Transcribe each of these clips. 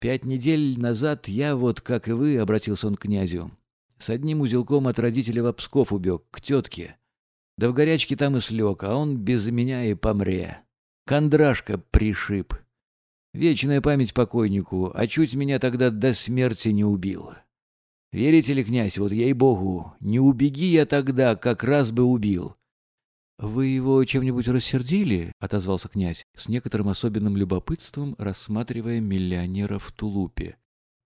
Пять недель назад я, вот как и вы, — обратился он к князю, — с одним узелком от родителя в Псков убег, к тетке. Да в горячке там и слег, а он без меня и помре. Кондрашка пришиб. Вечная память покойнику, а чуть меня тогда до смерти не убил. Верите ли, князь, вот ей-богу, не убеги я тогда, как раз бы убил. — Вы его чем-нибудь рассердили? — отозвался князь, с некоторым особенным любопытством, рассматривая миллионера в тулупе.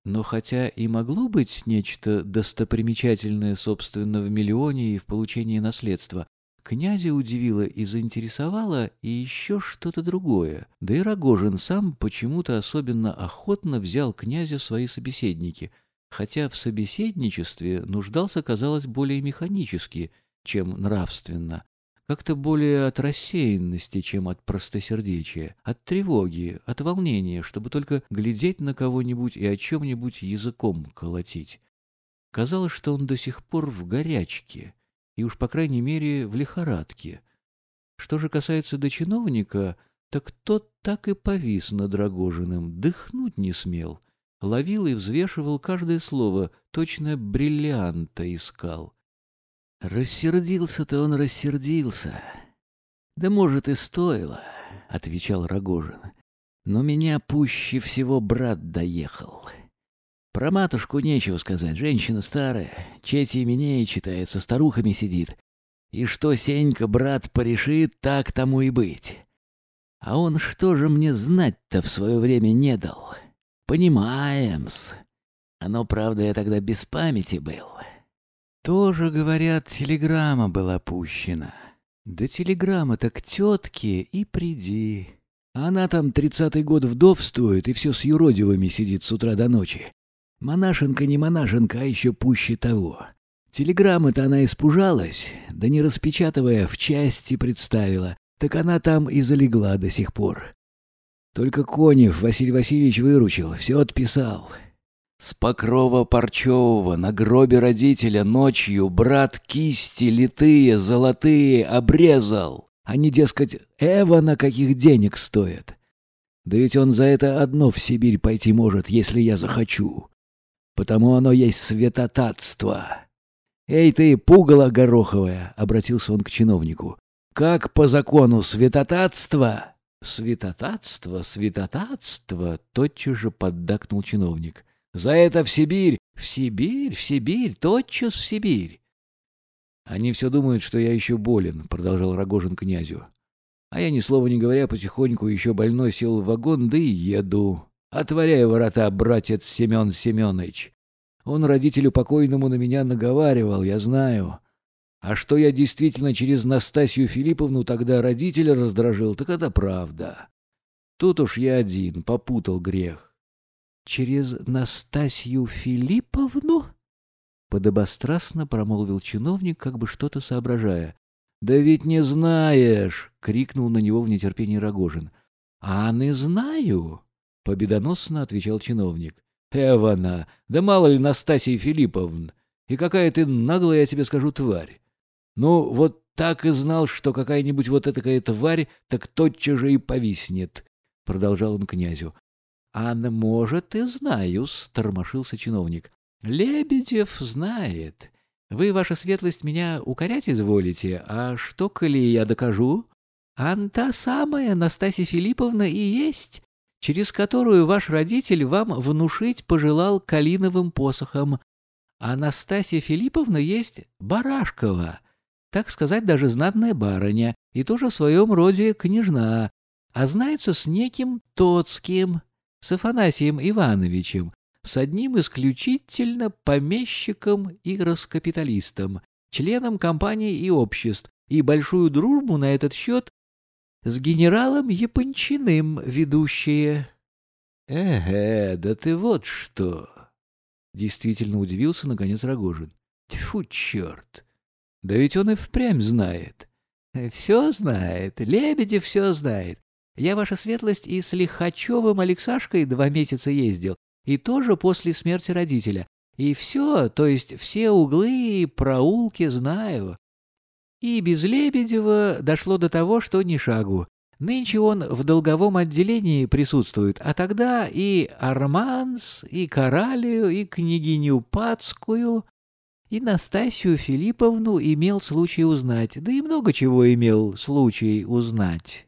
Но хотя и могло быть нечто достопримечательное, собственно, в миллионе и в получении наследства, князя удивило и заинтересовало и еще что-то другое. Да и Рогожин сам почему-то особенно охотно взял князя в свои собеседники, хотя в собеседничестве нуждался, казалось, более механически, чем нравственно. Как-то более от рассеянности, чем от простосердечия, от тревоги, от волнения, чтобы только глядеть на кого-нибудь и о чем-нибудь языком колотить. Казалось, что он до сих пор в горячке, и уж, по крайней мере, в лихорадке. Что же касается до чиновника, так тот так и повис над Рогожиным, дыхнуть не смел, ловил и взвешивал каждое слово, точно бриллианта искал. «Рассердился-то он рассердился. Да, может, и стоило», — отвечал Рогожин. «Но меня пуще всего брат доехал. Про матушку нечего сказать. Женщина старая, чети именей читает, со старухами сидит. И что Сенька, брат, порешит, так тому и быть. А он что же мне знать-то в свое время не дал? Понимаем-с. Оно, правда, я тогда без памяти был». Тоже, говорят, телеграмма была пущена. Да телеграмма-то к тетке и приди. Она там тридцатый год вдовствует и все с юродивыми сидит с утра до ночи. Монашенка не монашенка, а еще пуще того. Телеграммы-то она испужалась, да не распечатывая, в части представила. Так она там и залегла до сих пор. Только Конев Василий Васильевич выручил, все отписал. С покрова парчевого на гробе родителя ночью брат кисти литые, золотые обрезал. Они, дескать, Эва на каких денег стоят. Да ведь он за это одно в Сибирь пойти может, если я захочу. Потому оно есть святотатство. «Эй ты, пугало гороховое!» — обратился он к чиновнику. «Как по закону святотатство?» «Святотатство, святотатство!» — тотчас же поддакнул чиновник. За это в Сибирь, в Сибирь, в Сибирь, тотчас в Сибирь. Они все думают, что я еще болен, продолжал Рогожин князю. А я ни слова не говоря, потихоньку еще больной сел в вагон, да и еду. Отворяй ворота, братец Семен Семенович. Он родителю покойному на меня наговаривал, я знаю. А что я действительно через Настасью Филипповну тогда родителя раздражил, так это правда. Тут уж я один, попутал грех через Настасью Филипповну? Подобострастно промолвил чиновник, как бы что-то соображая. Да ведь не знаешь, крикнул на него в нетерпении Рогожин. А не знаю, победоносно отвечал чиновник. Эвана, да мало ли Настасья Филипповна, и какая ты наглая, я тебе скажу, тварь. Ну, вот так и знал, что какая-нибудь вот такая тварь так тотчас же и повиснет, — продолжал он князю. А может, и знаю-с, — тормошился чиновник. — Лебедев знает. Вы, ваша светлость, меня укорять изволите, а что, коли я докажу? Ан та самая Настасья Филипповна и есть, через которую ваш родитель вам внушить пожелал калиновым посохом. А Настасья Филипповна есть Барашкова, так сказать, даже знатная барыня, и тоже в своем роде княжна, а знается с неким Тоцким с Афанасием Ивановичем, с одним исключительно помещиком и раскапиталистом, членом компаний и обществ, и большую дружбу на этот счет с генералом Япончиным ведущие. Эге, да ты вот что! Действительно удивился, наконец, Рогожин. Тьфу, черт! Да ведь он и впрямь знает. Все знает, Лебедев все знает. Я, ваша светлость, и с Лихачевым Алексашкой два месяца ездил, и тоже после смерти родителя. И все, то есть все углы и проулки знаю. И без Лебедева дошло до того, что ни шагу. Нынче он в долговом отделении присутствует, а тогда и Арманс, и Коралию, и княгиню Пацкую, и Настасью Филипповну имел случай узнать, да и много чего имел случай узнать.